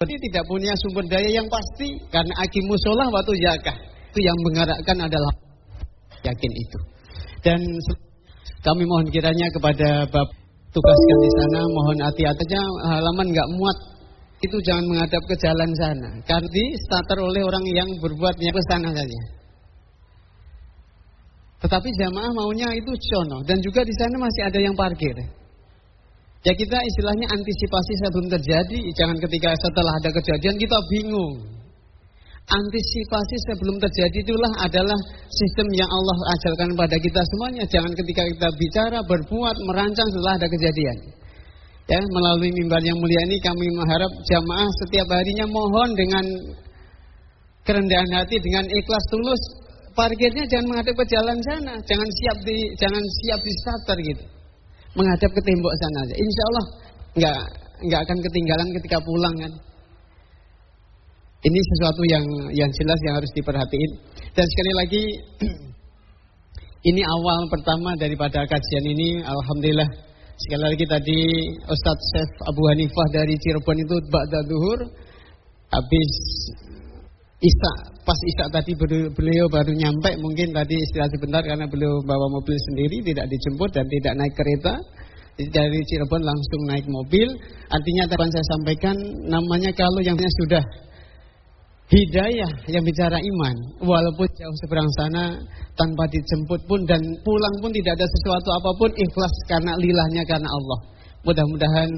Jadi tidak punya sumber daya yang pasti karena akimusolah waktu zakah itu yang menggerakkan adalah yakin itu. Dan kami mohon kiranya kepada bab tugaskan di sana mohon hati-hatinya halaman nggak muat itu jangan menghadap ke jalan sana. Karena starter oleh orang yang berbuatnya ke sana saja. Tetapi jamaah maunya itu cono dan juga di sana masih ada yang parkir. Ya kita istilahnya antisipasi sebelum terjadi, jangan ketika setelah ada kejadian kita bingung. Antisipasi sebelum terjadi itulah adalah sistem yang Allah ajarkan pada kita semuanya. Jangan ketika kita bicara, berbuat, merancang setelah ada kejadian. Ya, melalui mimbar yang mulia ini kami mengharap jamaah setiap harinya mohon dengan kerendahan hati, dengan ikhlas tulus, parkirnya jangan menghadap ke jalan sana, jangan siap di jangan siap di starter gitu menghadap ke tembok sana aja. Insya Allah nggak nggak akan ketinggalan ketika pulang kan. Ini sesuatu yang yang jelas yang harus diperhatiin. Dan sekali lagi ini awal pertama daripada kajian ini. Alhamdulillah sekali lagi tadi Ustadz Chef Abu Hanifah dari Cirebon itu Ba'da Duhur habis Isa, pas Isa tadi beliau baru nyampe, mungkin tadi istirahat sebentar karena beliau bawa mobil sendiri, tidak dijemput dan tidak naik kereta. Dari Cirebon langsung naik mobil. Artinya tadi saya sampaikan, namanya kalau yang sudah hidayah yang bicara iman, walaupun jauh seberang sana tanpa dijemput pun dan pulang pun tidak ada sesuatu apa pun ikhlas karena lilahnya karena Allah. Mudah-mudahan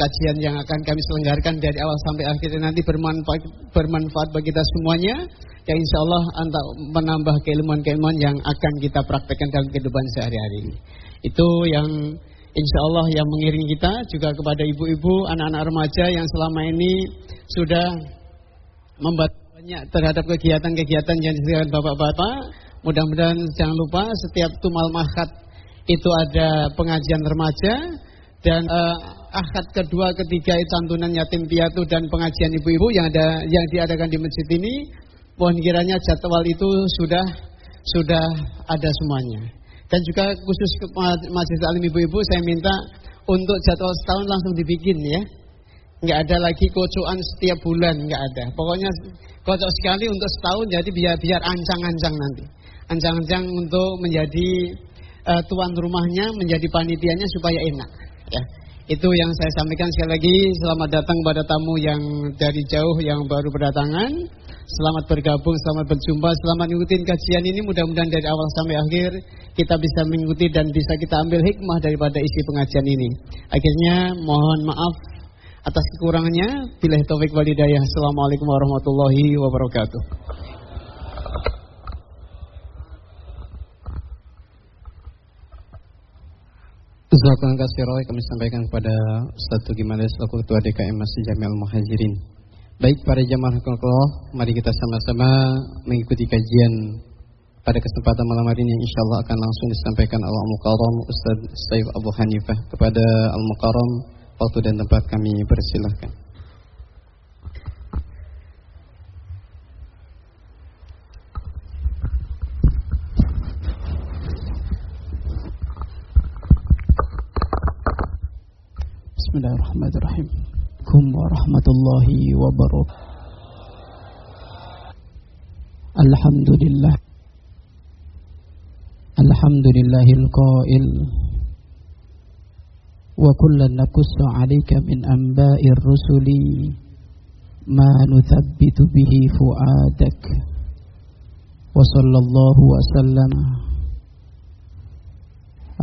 kajian yang akan kami selenggarakan dari awal sampai akhir nanti bermanfaat, bermanfaat bagi kita semuanya. yang insya Allah untuk menambah keilmuan-keilmuan yang akan kita praktekkan dalam kehidupan sehari-hari. Itu yang insya Allah yang mengiring kita juga kepada ibu-ibu, anak-anak remaja yang selama ini sudah membantu banyak terhadap kegiatan-kegiatan yang disediakan bapak-bapak. Mudah-mudahan jangan lupa setiap tumal mahat itu ada pengajian remaja dan uh, akad kedua, ketiga santunan yatim piatu dan pengajian ibu-ibu yang ada yang diadakan di masjid ini, mohon kiranya jadwal itu sudah sudah ada semuanya. Dan juga khusus ke Masjid Alim Ibu-Ibu saya minta untuk jadwal setahun langsung dibikin ya. Nggak ada lagi kocokan setiap bulan, nggak ada. Pokoknya kocok sekali untuk setahun jadi biar biar ancang-ancang nanti. Ancang-ancang untuk menjadi uh, tuan rumahnya, menjadi panitianya supaya enak. Ya. Itu yang saya sampaikan sekali lagi. Selamat datang pada tamu yang dari jauh yang baru berdatangan. Selamat bergabung, selamat berjumpa, selamat mengikuti kajian ini. Mudah-mudahan dari awal sampai akhir kita bisa mengikuti dan bisa kita ambil hikmah daripada isi pengajian ini. Akhirnya mohon maaf atas kekurangannya. Bila taufik walidayah. Assalamualaikum warahmatullahi wabarakatuh. Jazakallah kasih kami sampaikan kepada Ustaz Gimana selaku Ketua DKM Masjid Jami'al Muhajirin. Baik para jamaah Allah, mari kita sama-sama mengikuti kajian pada kesempatan malam hari ini insya Allah akan langsung disampaikan Al-Mukarram Ustaz Saif Abu Hanifah kepada Al-Mukarram waktu dan tempat kami persilahkan. Bismillahirrahmanirrahim. Assalamualaikum warahmatullahi wabarakatuh. Alhamdulillah. Alhamdulillahil qail. Wa kullan nakussu 'alaika min anba'ir rusuli ma nuthabbitu bihi fu'adak. Wa sallallahu wa sallam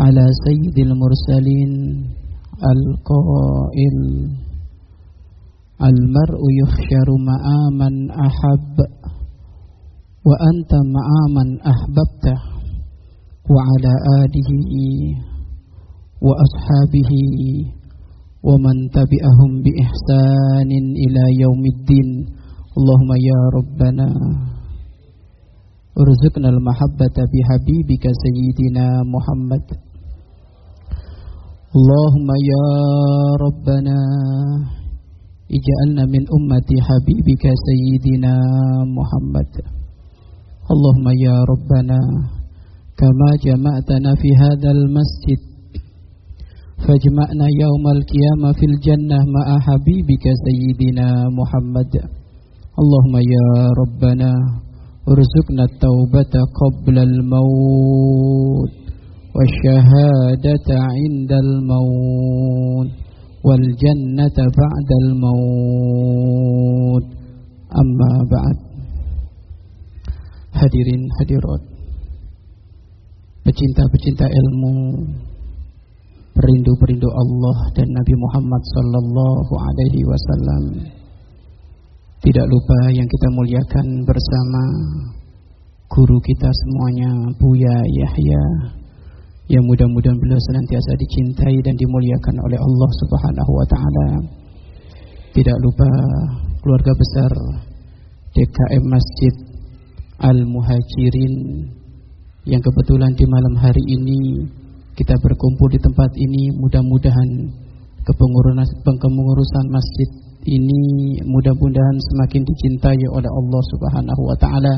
ala sayyidil mursalin القائل. المرء يحشر مع من أحب وأنت مع من أحببته وعلى آله وأصحابه ومن تبعهم بإحسان إلى يوم الدين. اللهم يا ربنا ارزقنا المحبة بحبيبك سيدنا محمد. اللهم يا ربنا اجعلنا من أمة حبيبك سيدنا محمد. اللهم يا ربنا كما جمعتنا في هذا المسجد فاجمعنا يوم القيامة في الجنة مع حبيبك سيدنا محمد. اللهم يا ربنا ارزقنا التوبة قبل الموت. والشهادة عند الموت والجنة بعد الموت أما بعد Hadirin hadirat Pecinta-pecinta ilmu Perindu-perindu Allah dan Nabi Muhammad Sallallahu Alaihi Wasallam Tidak lupa yang kita muliakan bersama Guru kita semuanya Buya Yahya Yang mudah-mudahan beliau senantiasa dicintai dan dimuliakan oleh Allah Subhanahu Wa Taala. Tidak lupa keluarga besar DKM Masjid Al-Muhajirin yang kebetulan di malam hari ini kita berkumpul di tempat ini. Mudah-mudahan kepengurusan masjid ini mudah-mudahan semakin dicintai oleh Allah Subhanahu wa taala.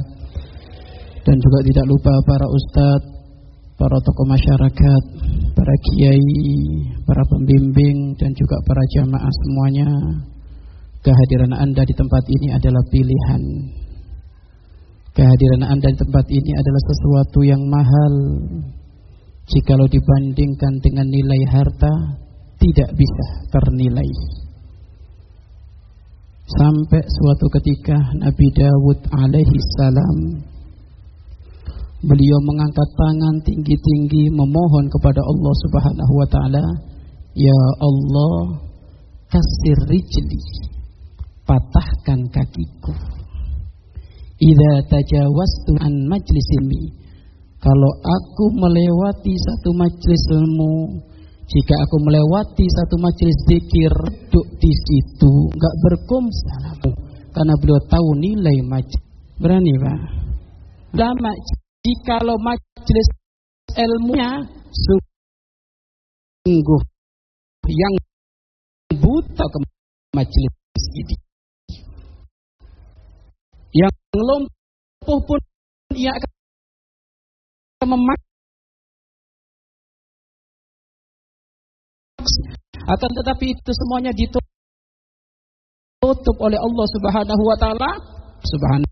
Dan juga tidak lupa para ustadz, para tokoh masyarakat, para kiai, para pembimbing dan juga para jamaah semuanya kehadiran Anda di tempat ini adalah pilihan Kehadiran Anda di tempat ini adalah sesuatu yang mahal. Jikalau dibandingkan dengan nilai harta, tidak bisa ternilai. Sampai suatu ketika Nabi Dawud alaihi salam beliau mengangkat tangan tinggi-tinggi memohon kepada Allah Subhanahu wa taala, "Ya Allah, kasir rijli, patahkan kakiku." Idza tajawaztu an majlisimi kalau aku melewati satu majlis ilmu jika aku melewati satu majlis zikir duduk di situ enggak berkumsalam. Karena beliau tahu nilai majlis. Berani Pak? Lama jikalau majlis ilmunya sungguh yang buta ke majlis ini. Yang lumpuh pun ia akan memaksa. Akan tetapi itu semuanya ditutup oleh Allah Subhanahu wa taala. Subhanahu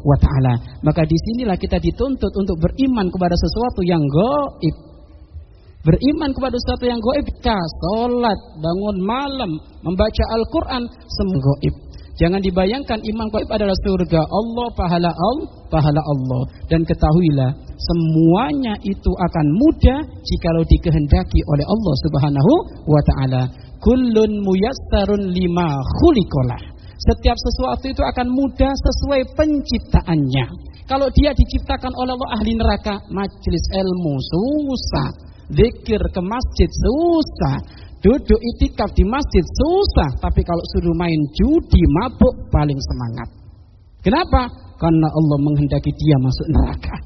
wa taala. Maka di sinilah kita dituntut untuk beriman kepada sesuatu yang gaib. Beriman kepada sesuatu yang gaib, salat, bangun malam, membaca Al-Qur'an, semua gaib. Jangan dibayangkan iman gaib adalah surga Allah, pahala Allah, pahala Allah. Dan ketahuilah, semuanya itu akan mudah jikalau dikehendaki oleh Allah Subhanahu wa taala. Kullun muyassarun lima khuliqalah. Setiap sesuatu itu akan mudah sesuai penciptaannya. Kalau dia diciptakan oleh Allah ahli neraka, majelis ilmu susah, zikir ke masjid susah, duduk itikaf di masjid susah, tapi kalau suruh main judi, mabuk paling semangat. Kenapa? Karena Allah menghendaki dia masuk neraka.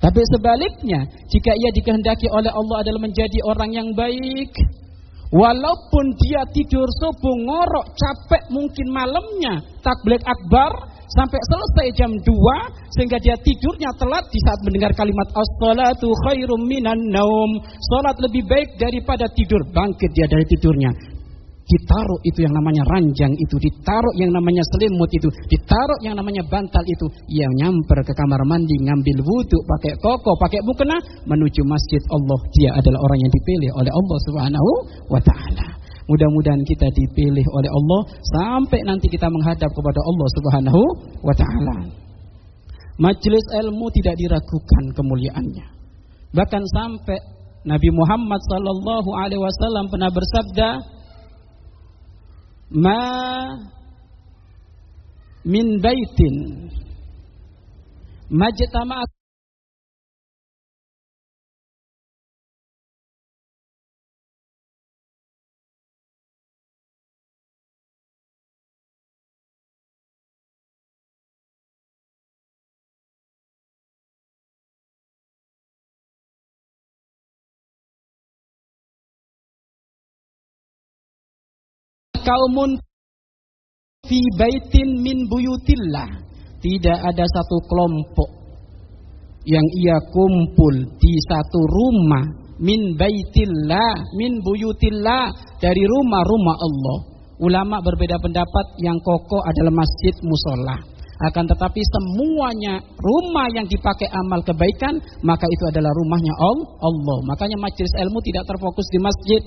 Tapi sebaliknya, jika ia dikehendaki oleh Allah adalah menjadi orang yang baik, Walaupun dia tidur subuh ngorok capek mungkin malamnya takbir akbar sampai selesai jam 2 sehingga dia tidurnya telat di saat mendengar kalimat as-salatu khairum minan naum. Salat lebih baik daripada tidur. Bangkit dia dari tidurnya ditaruh itu yang namanya ranjang itu, ditaruh yang namanya selimut itu, ditaruh yang namanya bantal itu. Ia nyamper ke kamar mandi, ngambil wudhu, pakai koko, pakai mukena, menuju masjid Allah. Dia adalah orang yang dipilih oleh Allah Subhanahu wa taala. Mudah-mudahan kita dipilih oleh Allah sampai nanti kita menghadap kepada Allah Subhanahu wa taala. Majelis ilmu tidak diragukan kemuliaannya. Bahkan sampai Nabi Muhammad sallallahu alaihi wasallam pernah bersabda, ma min baitin. Majtama'at kaumun fi baitin min buyutillah. Tidak ada satu kelompok yang ia kumpul di satu rumah min baitillah, min buyutillah dari rumah-rumah Allah. Ulama berbeda pendapat yang kokoh adalah masjid musola. Akan tetapi semuanya rumah yang dipakai amal kebaikan maka itu adalah rumahnya Allah. Makanya majelis ilmu tidak terfokus di masjid,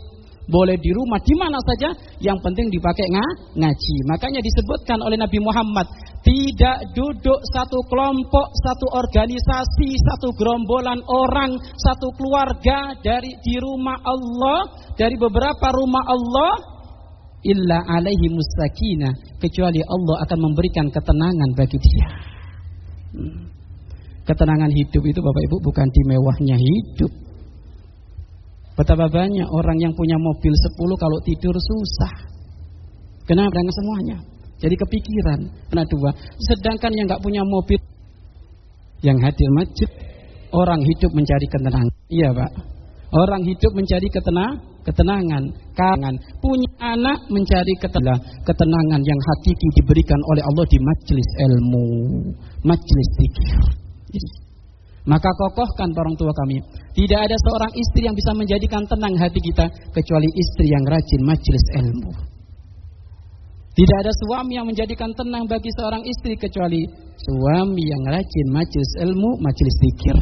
boleh di rumah di mana saja. Yang penting dipakai nga, ngaji. Makanya disebutkan oleh Nabi Muhammad tidak duduk satu kelompok satu organisasi satu gerombolan orang satu keluarga dari di rumah Allah dari beberapa rumah Allah illa alaihi mustaqina kecuali Allah akan memberikan ketenangan bagi dia. Hmm. ketenangan hidup itu Bapak Ibu bukan di mewahnya hidup Betapa banyak orang yang punya mobil 10 kalau tidur susah. Kenapa? Dengan semuanya. Jadi kepikiran. Kena dua. Sedangkan yang nggak punya mobil, yang hadir masjid, orang hidup mencari ketenangan. Iya pak. Orang hidup mencari ketenang, ketenangan. Kangen. Punya anak mencari ketenangan. Ketenangan yang hakiki diberikan oleh Allah di majelis ilmu. Majelis zikir. Maka kokohkan orang tua kami. Tidak ada seorang istri yang bisa menjadikan tenang hati kita kecuali istri yang rajin majelis ilmu. Tidak ada suami yang menjadikan tenang bagi seorang istri kecuali suami yang rajin majelis ilmu, majelis zikir.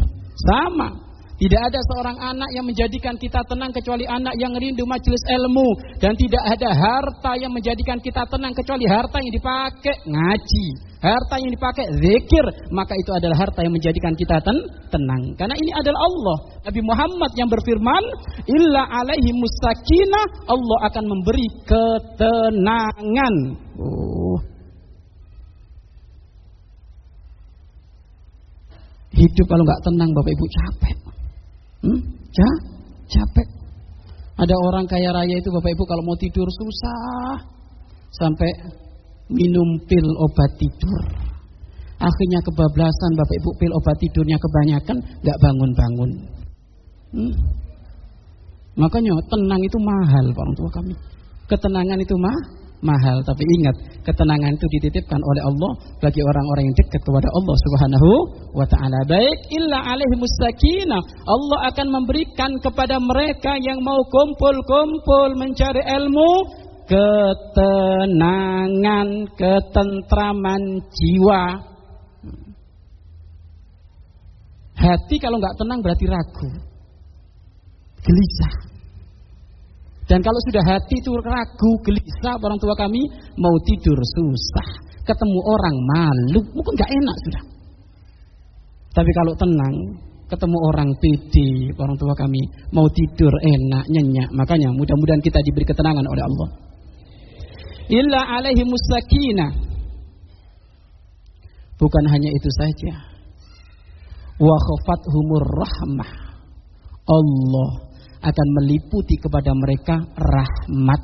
Sama. Tidak ada seorang anak yang menjadikan kita tenang kecuali anak yang rindu majelis ilmu dan tidak ada harta yang menjadikan kita tenang kecuali harta yang dipakai ngaji, harta yang dipakai zikir, maka itu adalah harta yang menjadikan kita ten tenang. Karena ini adalah Allah. Nabi Muhammad yang berfirman, "Illa alaihi musakinah", Allah akan memberi ketenangan. Oh. Hidup kalau nggak tenang Bapak Ibu capek. Hmm? Ja? Capek. Ada orang kaya raya itu Bapak Ibu kalau mau tidur susah. Sampai minum pil obat tidur. Akhirnya kebablasan Bapak Ibu pil obat tidurnya kebanyakan nggak bangun-bangun. Hmm? Makanya tenang itu mahal orang tua kami. Ketenangan itu mah mahal. Tapi ingat, ketenangan itu dititipkan oleh Allah bagi orang-orang yang dekat kepada Allah Subhanahu wa taala. Baik illa alaihi musakinah. Allah akan memberikan kepada mereka yang mau kumpul-kumpul mencari ilmu ketenangan, ketentraman jiwa. Hati kalau nggak tenang berarti ragu, gelisah. Dan kalau sudah hati itu ragu, gelisah orang tua kami mau tidur susah, ketemu orang malu, mungkin nggak enak sudah. Tapi kalau tenang, ketemu orang pede, orang tua kami mau tidur enak, nyenyak. Makanya mudah-mudahan kita diberi ketenangan oleh Allah. Illa alaihi musakina. Bukan hanya itu saja. Wa humur rahmah. Allah akan meliputi kepada mereka rahmat.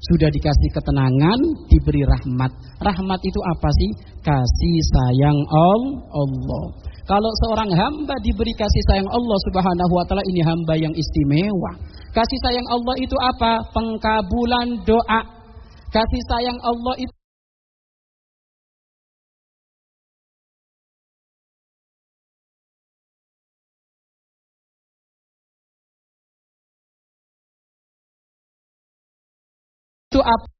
Sudah dikasih ketenangan, diberi rahmat. Rahmat itu apa sih? Kasih sayang Allah. Kalau seorang hamba diberi kasih sayang Allah Subhanahu wa taala ini hamba yang istimewa. Kasih sayang Allah itu apa? Pengkabulan doa. Kasih sayang Allah itu itu apa?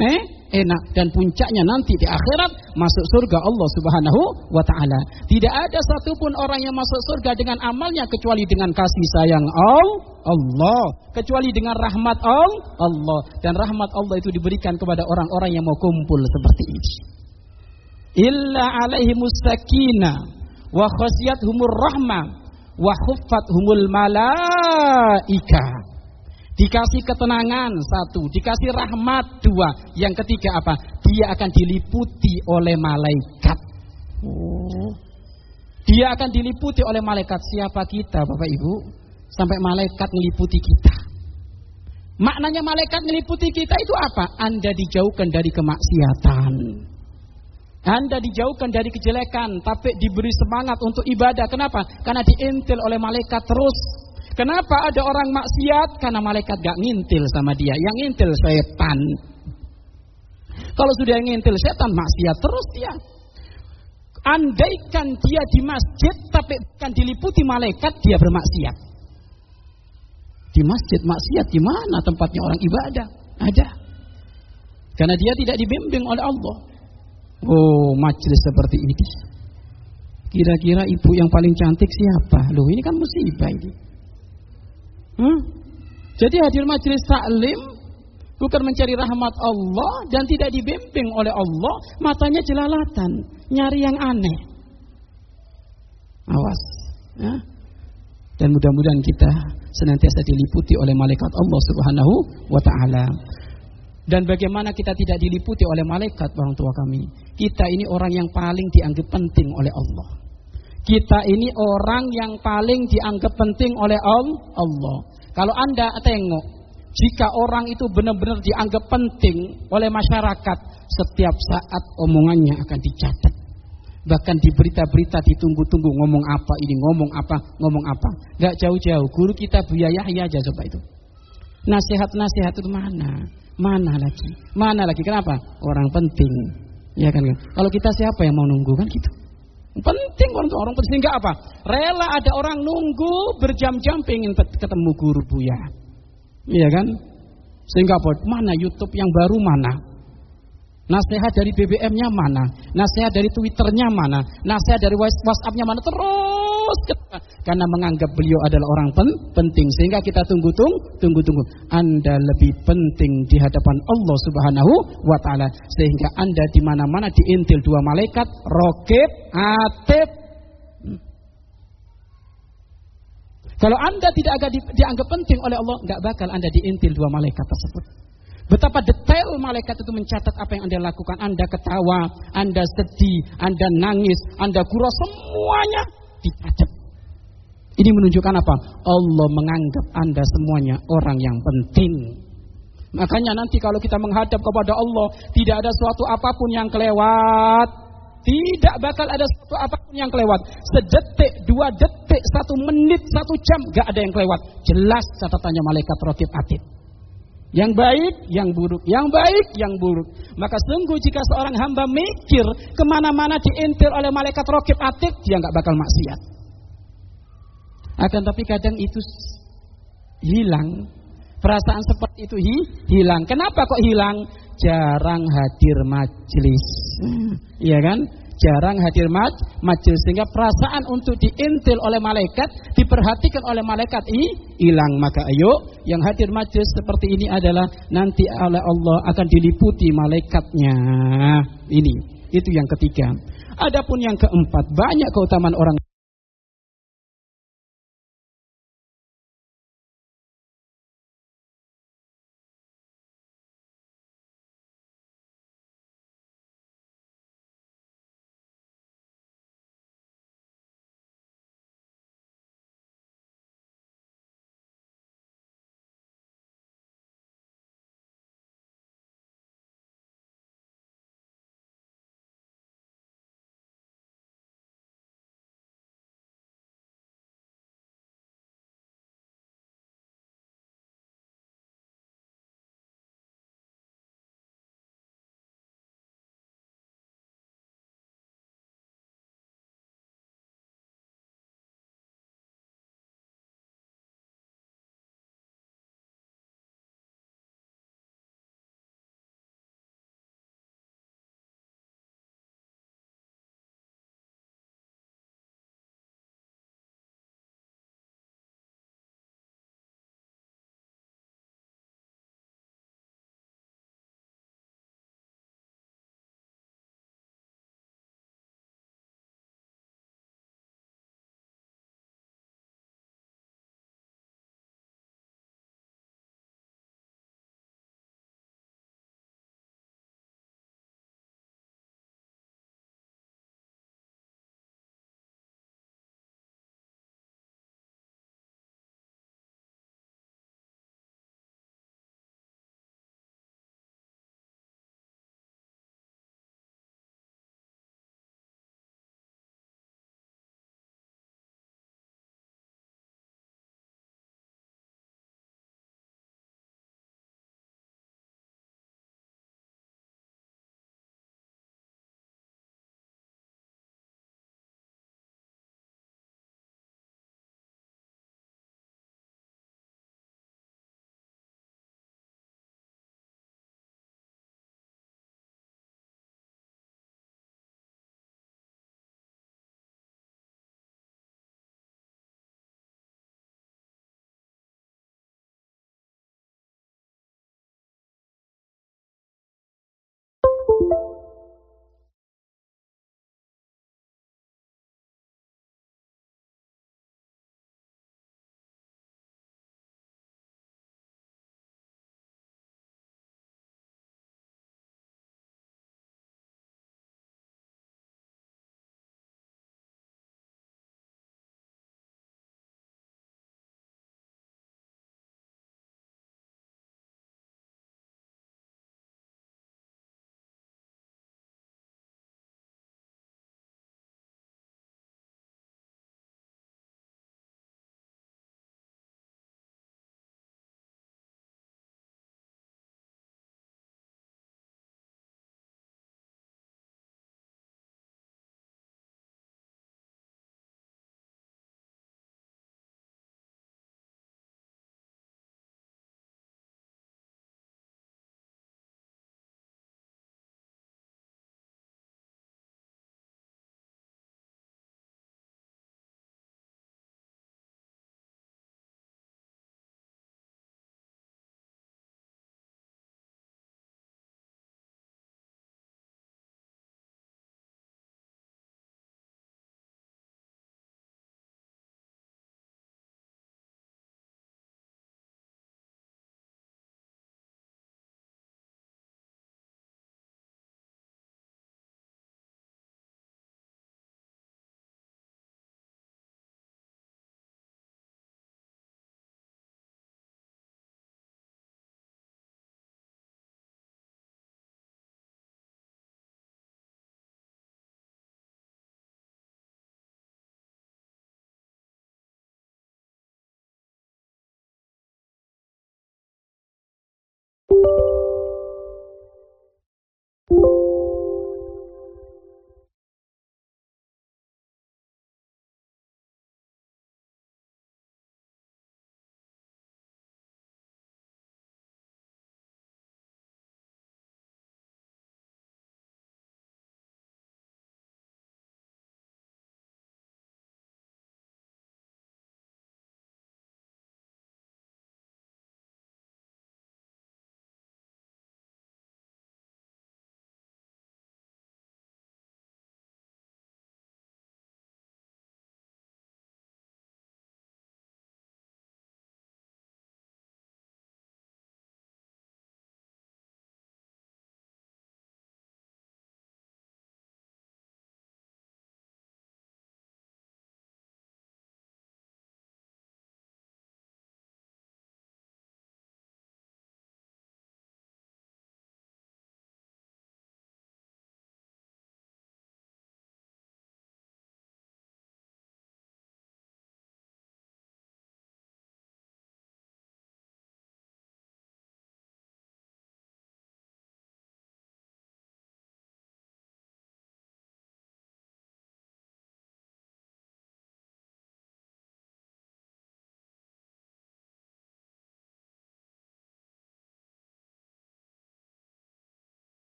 Eh? enak dan puncaknya nanti di akhirat masuk surga Allah Subhanahu wa taala. Tidak ada satupun orang yang masuk surga dengan amalnya kecuali dengan kasih sayang Allah, kecuali dengan rahmat Allah dan rahmat Allah itu diberikan kepada orang-orang yang mau kumpul seperti ini. Illa alaihi mustakina wa humur rahmah wa humul malaika Dikasih ketenangan satu, dikasih rahmat dua. Yang ketiga apa? Dia akan diliputi oleh malaikat. Dia akan diliputi oleh malaikat. Siapa kita Bapak Ibu? Sampai malaikat meliputi kita. Maknanya malaikat meliputi kita itu apa? Anda dijauhkan dari kemaksiatan. Anda dijauhkan dari kejelekan, tapi diberi semangat untuk ibadah. Kenapa? Karena diintil oleh malaikat terus Kenapa ada orang maksiat? Karena malaikat gak ngintil sama dia. Yang ngintil setan. Kalau sudah ngintil setan, maksiat terus dia. Andaikan dia di masjid tapi bukan diliputi malaikat, dia bermaksiat. Di masjid maksiat di mana tempatnya orang ibadah? Ada. Karena dia tidak dibimbing oleh Allah. Oh, majelis seperti ini. Kira-kira ibu yang paling cantik siapa? Loh, ini kan musibah ini. Hmm? Jadi hadir majelis taklim bukan mencari rahmat Allah dan tidak dibimbing oleh Allah, matanya jelalatan, nyari yang aneh. Awas, ya. Dan mudah-mudahan kita senantiasa diliputi oleh malaikat Allah Subhanahu wa taala. Dan bagaimana kita tidak diliputi oleh malaikat orang tua kami? Kita ini orang yang paling dianggap penting oleh Allah. Kita ini orang yang paling dianggap penting oleh Allah. Kalau Anda tengok, jika orang itu benar-benar dianggap penting oleh masyarakat, setiap saat omongannya akan dicatat. Bahkan di berita-berita ditunggu-tunggu ngomong apa ini, ngomong apa, ngomong apa. Gak jauh-jauh, guru kita Buya Yahya aja coba itu. Nasihat-nasihat itu mana? Mana lagi? Mana lagi? Kenapa? Orang penting. Ya kan? Kalau kita siapa yang mau nunggu kan gitu? Penting orang orang penting sehingga apa? Rela ada orang nunggu berjam-jam pengen ketemu guru Buya. Iya kan? Sehingga apa? Mana YouTube yang baru mana? Nasihat dari BBM-nya mana? Nasihat dari Twitter-nya mana? Nasihat dari WhatsApp-nya mana? Terus karena menganggap beliau adalah orang pen penting sehingga kita tunggu tunggu tunggu tunggu. Anda lebih penting di hadapan Allah Subhanahu wa taala sehingga Anda di mana-mana diintil dua malaikat, rokib, atib. Hmm. Kalau Anda tidak agak di, dianggap penting oleh Allah, nggak bakal Anda diintil dua malaikat tersebut. Betapa detail malaikat itu mencatat apa yang Anda lakukan. Anda ketawa, Anda sedih, Anda nangis, Anda gurau, semuanya dicatat. Ini menunjukkan apa? Allah menganggap Anda semuanya orang yang penting. Makanya nanti kalau kita menghadap kepada Allah, tidak ada suatu apa pun yang kelewat. Tidak bakal ada suatu apa pun yang kelewat. Sedetik, dua detik, satu menit, satu jam, gak ada yang kelewat. Jelas catatannya malaikat rotib atid. Yang baik, yang buruk. Yang baik, yang buruk. Maka sungguh jika seorang hamba mikir ke mana-mana diintil oleh malaikat rokib atik, dia nggak bakal maksiat. Akan tapi kadang itu hilang. Perasaan seperti itu hi, hilang. Kenapa kok hilang? Jarang hadir majelis. Iya kan? Jarang hadir maj, majelis sehingga perasaan untuk diintil oleh malaikat diperhatikan oleh malaikat ini hilang maka ayo. Yang hadir majelis seperti ini adalah nanti oleh Allah akan diliputi malaikatnya. Ini itu yang ketiga. Adapun yang keempat banyak keutamaan orang